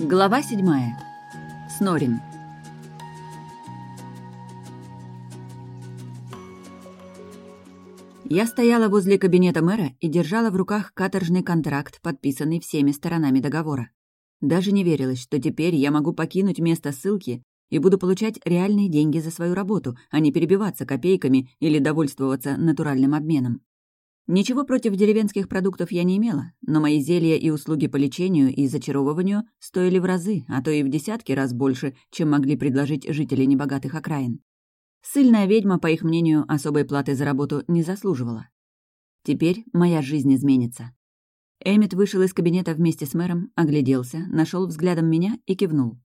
Глава седьмая. Снорин. Я стояла возле кабинета мэра и держала в руках каторжный контракт, подписанный всеми сторонами договора. Даже не верилось, что теперь я могу покинуть место ссылки и буду получать реальные деньги за свою работу, а не перебиваться копейками или довольствоваться натуральным обменом. Ничего против деревенских продуктов я не имела, но мои зелья и услуги по лечению и зачаровыванию стоили в разы, а то и в десятки раз больше, чем могли предложить жители небогатых окраин. Сыльная ведьма, по их мнению, особой платы за работу не заслуживала. Теперь моя жизнь изменится. Эммет вышел из кабинета вместе с мэром, огляделся, нашел взглядом меня и кивнул.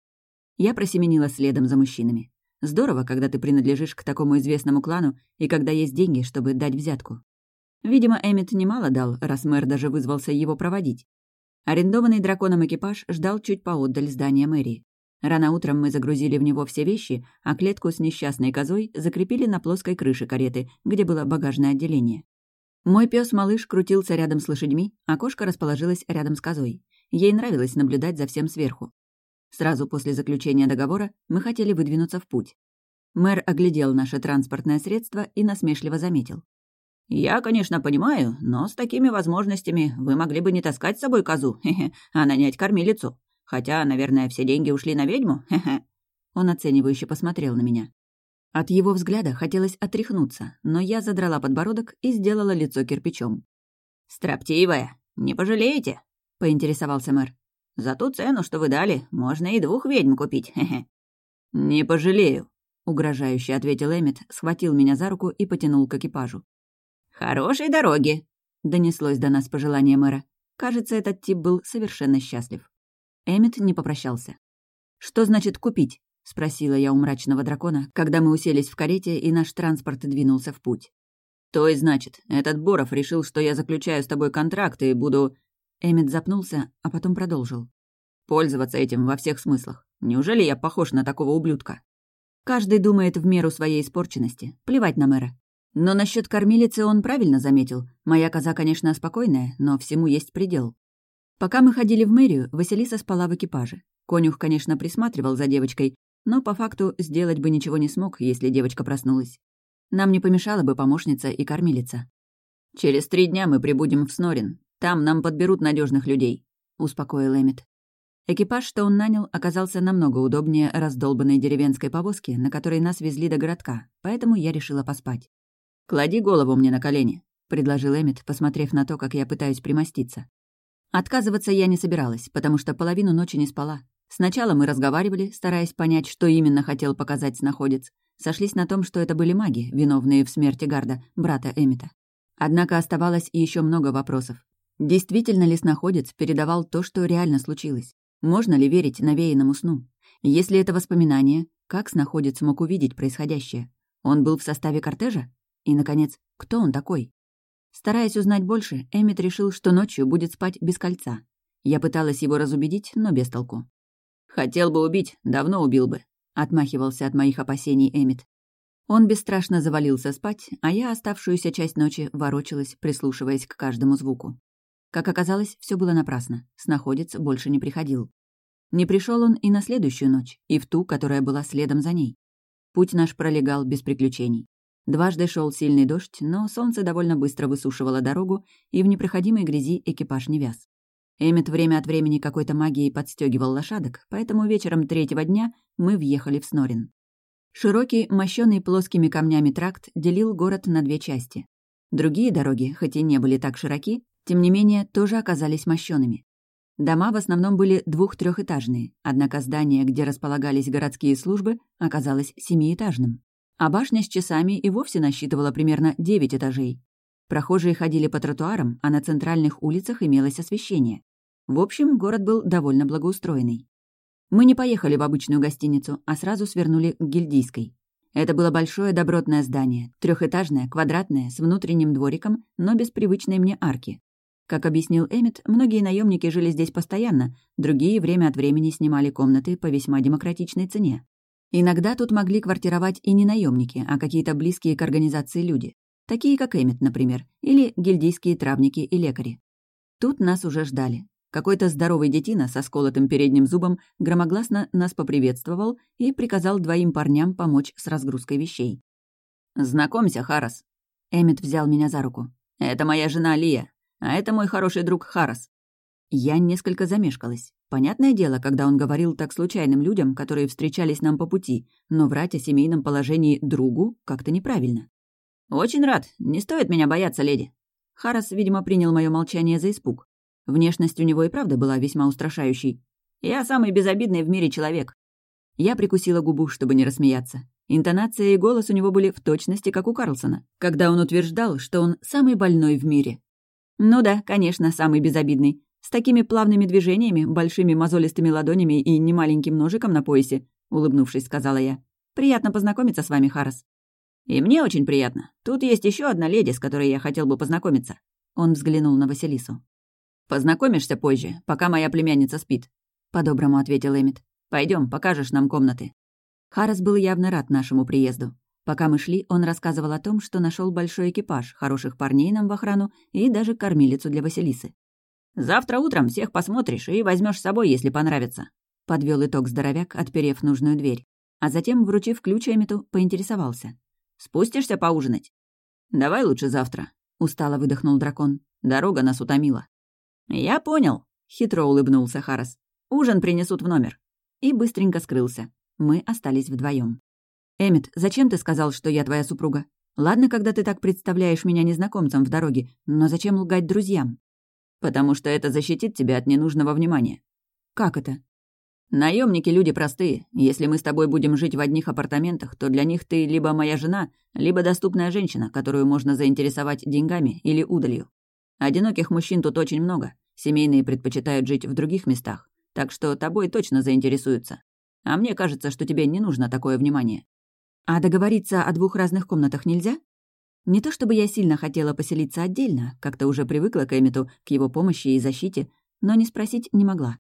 Я просеменила следом за мужчинами. Здорово, когда ты принадлежишь к такому известному клану и когда есть деньги, чтобы дать взятку. Видимо, Эммет немало дал, раз мэр даже вызвался его проводить. Арендованный драконом экипаж ждал чуть поотдаль здания мэрии. Рано утром мы загрузили в него все вещи, а клетку с несчастной козой закрепили на плоской крыше кареты, где было багажное отделение. Мой пес малыш крутился рядом с лошадьми, а кошка расположилась рядом с козой. Ей нравилось наблюдать за всем сверху. Сразу после заключения договора мы хотели выдвинуться в путь. Мэр оглядел наше транспортное средство и насмешливо заметил. «Я, конечно, понимаю, но с такими возможностями вы могли бы не таскать с собой козу, а нанять кормилицу. Хотя, наверное, все деньги ушли на ведьму, хе-хе». Он оценивающе посмотрел на меня. От его взгляда хотелось отряхнуться, но я задрала подбородок и сделала лицо кирпичом. «Строптивая, не пожалеете?» — поинтересовался мэр. «За ту цену, что вы дали, можно и двух ведьм купить, хе-хе». «Не пожалею», — угрожающе ответил Эммет, схватил меня за руку и потянул к экипажу. «Хорошей дороги!» — донеслось до нас пожелание мэра. Кажется, этот тип был совершенно счастлив. Эммет не попрощался. «Что значит купить?» — спросила я у мрачного дракона, когда мы уселись в карете, и наш транспорт двинулся в путь. «То и значит, этот Боров решил, что я заключаю с тобой контракт и буду...» Эммет запнулся, а потом продолжил. «Пользоваться этим во всех смыслах. Неужели я похож на такого ублюдка?» Каждый думает в меру своей испорченности. Плевать на мэра. Но насчет кормилицы он правильно заметил. Моя коза, конечно, спокойная, но всему есть предел. Пока мы ходили в мэрию, Василиса спала в экипаже. Конюх, конечно, присматривал за девочкой, но по факту сделать бы ничего не смог, если девочка проснулась. Нам не помешала бы помощница и кормилица. «Через три дня мы прибудем в Снорин. Там нам подберут надежных людей», — успокоил Эммет. Экипаж, что он нанял, оказался намного удобнее раздолбанной деревенской повозки, на которой нас везли до городка, поэтому я решила поспать. «Клади голову мне на колени», — предложил Эммет, посмотрев на то, как я пытаюсь примоститься. Отказываться я не собиралась, потому что половину ночи не спала. Сначала мы разговаривали, стараясь понять, что именно хотел показать снаходец. Сошлись на том, что это были маги, виновные в смерти Гарда, брата Эмита. Однако оставалось еще много вопросов. Действительно ли снаходец передавал то, что реально случилось? Можно ли верить навеянному сну? Если это воспоминание, как снаходец мог увидеть происходящее? Он был в составе кортежа? И, наконец, кто он такой? Стараясь узнать больше, Эммит решил, что ночью будет спать без кольца. Я пыталась его разубедить, но без толку. «Хотел бы убить, давно убил бы», — отмахивался от моих опасений Эммит. Он бесстрашно завалился спать, а я оставшуюся часть ночи ворочалась, прислушиваясь к каждому звуку. Как оказалось, все было напрасно. Снаходец больше не приходил. Не пришел он и на следующую ночь, и в ту, которая была следом за ней. Путь наш пролегал без приключений. Дважды шел сильный дождь, но солнце довольно быстро высушивало дорогу, и в непроходимой грязи экипаж не вяз. Эммет время от времени какой-то магией подстегивал лошадок, поэтому вечером третьего дня мы въехали в Снорин. Широкий, мощенный плоскими камнями тракт делил город на две части. Другие дороги, хоть и не были так широки, тем не менее тоже оказались мощенными. Дома в основном были двух-трехэтажные, однако здание, где располагались городские службы, оказалось семиэтажным а башня с часами и вовсе насчитывала примерно девять этажей. Прохожие ходили по тротуарам, а на центральных улицах имелось освещение. В общем, город был довольно благоустроенный. Мы не поехали в обычную гостиницу, а сразу свернули к Гильдийской. Это было большое добротное здание, трехэтажное, квадратное, с внутренним двориком, но без привычной мне арки. Как объяснил Эммет, многие наемники жили здесь постоянно, другие время от времени снимали комнаты по весьма демократичной цене. Иногда тут могли квартировать и не наемники, а какие-то близкие к организации люди. Такие, как Эммет, например, или гильдийские травники и лекари. Тут нас уже ждали. Какой-то здоровый детина со сколотым передним зубом громогласно нас поприветствовал и приказал двоим парням помочь с разгрузкой вещей. «Знакомься, Харас». Эммет взял меня за руку. «Это моя жена Лия, а это мой хороший друг Харас». Я несколько замешкалась. Понятное дело, когда он говорил так случайным людям, которые встречались нам по пути, но врать о семейном положении другу как-то неправильно. «Очень рад. Не стоит меня бояться, леди». Харас, видимо, принял мое молчание за испуг. Внешность у него и правда была весьма устрашающей. «Я самый безобидный в мире человек». Я прикусила губу, чтобы не рассмеяться. Интонация и голос у него были в точности, как у Карлсона, когда он утверждал, что он самый больной в мире. Ну да, конечно, самый безобидный. С такими плавными движениями, большими мозолистыми ладонями и немаленьким ножиком на поясе, улыбнувшись, сказала я. «Приятно познакомиться с вами, Харрес». «И мне очень приятно. Тут есть еще одна леди, с которой я хотел бы познакомиться». Он взглянул на Василису. «Познакомишься позже, пока моя племянница спит», — по-доброму ответил Эмит. Пойдем, покажешь нам комнаты». Харрес был явно рад нашему приезду. Пока мы шли, он рассказывал о том, что нашел большой экипаж, хороших парней нам в охрану и даже кормилицу для Василисы. «Завтра утром всех посмотришь и возьмешь с собой, если понравится», — подвел итог здоровяк, отперев нужную дверь. А затем, вручив ключ Эмиту, поинтересовался. «Спустишься поужинать?» «Давай лучше завтра», — устало выдохнул дракон. «Дорога нас утомила». «Я понял», — хитро улыбнулся Харрес. «Ужин принесут в номер». И быстренько скрылся. Мы остались вдвоем. «Эмит, зачем ты сказал, что я твоя супруга? Ладно, когда ты так представляешь меня незнакомцем в дороге, но зачем лгать друзьям?» «Потому что это защитит тебя от ненужного внимания». «Как это?» Наемники люди простые. Если мы с тобой будем жить в одних апартаментах, то для них ты либо моя жена, либо доступная женщина, которую можно заинтересовать деньгами или удалью. Одиноких мужчин тут очень много. Семейные предпочитают жить в других местах. Так что тобой точно заинтересуются. А мне кажется, что тебе не нужно такое внимание. А договориться о двух разных комнатах нельзя? Не то чтобы я сильно хотела поселиться отдельно, как-то уже привыкла к Эмиту, к его помощи и защите, но не спросить не могла.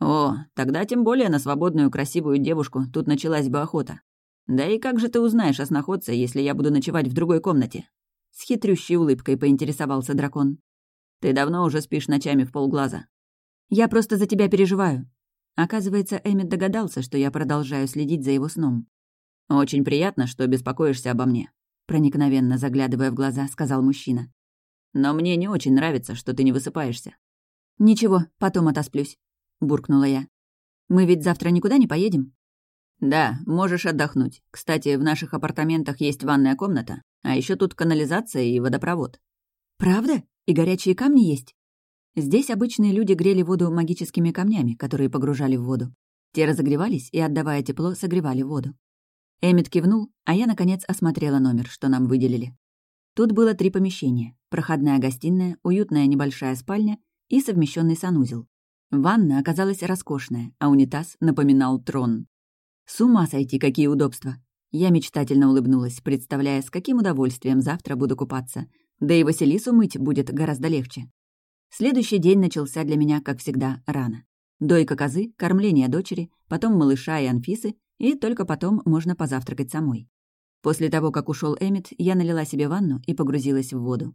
О, тогда тем более на свободную красивую девушку тут началась бы охота. Да и как же ты узнаешь о сноходце, если я буду ночевать в другой комнате? С хитрющей улыбкой поинтересовался дракон. Ты давно уже спишь ночами в полглаза. Я просто за тебя переживаю. Оказывается, Эммет догадался, что я продолжаю следить за его сном. «Очень приятно, что беспокоишься обо мне», — проникновенно заглядывая в глаза, сказал мужчина. «Но мне не очень нравится, что ты не высыпаешься». «Ничего, потом отосплюсь», — буркнула я. «Мы ведь завтра никуда не поедем?» «Да, можешь отдохнуть. Кстати, в наших апартаментах есть ванная комната, а еще тут канализация и водопровод». «Правда? И горячие камни есть?» Здесь обычные люди грели воду магическими камнями, которые погружали в воду. Те разогревались и, отдавая тепло, согревали воду. Эммет кивнул, а я, наконец, осмотрела номер, что нам выделили. Тут было три помещения. Проходная гостиная, уютная небольшая спальня и совмещенный санузел. Ванна оказалась роскошная, а унитаз напоминал трон. С ума сойти, какие удобства! Я мечтательно улыбнулась, представляя, с каким удовольствием завтра буду купаться. Да и Василису мыть будет гораздо легче. Следующий день начался для меня, как всегда, рано. Дойка козы, кормление дочери, потом малыша и Анфисы, и только потом можно позавтракать самой. После того, как ушел Эмит, я налила себе ванну и погрузилась в воду.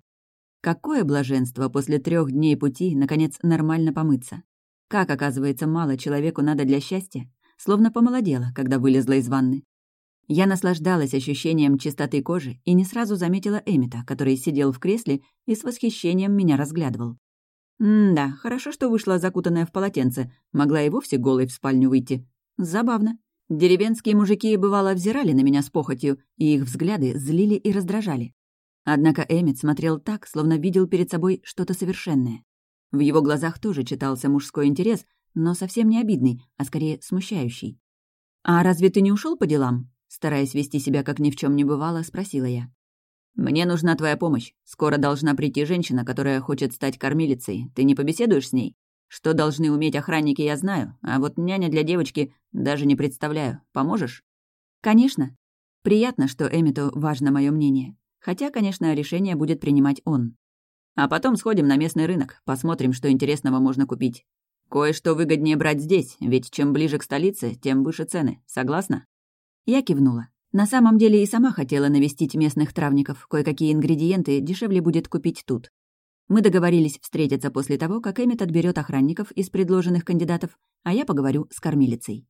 Какое блаженство после трех дней пути, наконец, нормально помыться. Как, оказывается, мало человеку надо для счастья, словно помолодела, когда вылезла из ванны. Я наслаждалась ощущением чистоты кожи и не сразу заметила Эмита, который сидел в кресле и с восхищением меня разглядывал. М-да, хорошо, что вышла закутанная в полотенце, могла и вовсе голой в спальню выйти. Забавно. Деревенские мужики бывало взирали на меня с похотью, и их взгляды злили и раздражали. Однако Эммет смотрел так, словно видел перед собой что-то совершенное. В его глазах тоже читался мужской интерес, но совсем не обидный, а скорее смущающий. «А разве ты не ушел по делам?» Стараясь вести себя, как ни в чем не бывало, спросила я. «Мне нужна твоя помощь. Скоро должна прийти женщина, которая хочет стать кормилицей. Ты не побеседуешь с ней?» Что должны уметь охранники, я знаю, а вот няня для девочки даже не представляю. Поможешь? Конечно. Приятно, что Эмиту важно мое мнение. Хотя, конечно, решение будет принимать он. А потом сходим на местный рынок, посмотрим, что интересного можно купить. Кое-что выгоднее брать здесь, ведь чем ближе к столице, тем выше цены. Согласна? Я кивнула. На самом деле и сама хотела навестить местных травников. Кое-какие ингредиенты дешевле будет купить тут. Мы договорились встретиться после того, как Эммет отберет охранников из предложенных кандидатов, а я поговорю с кормилицей.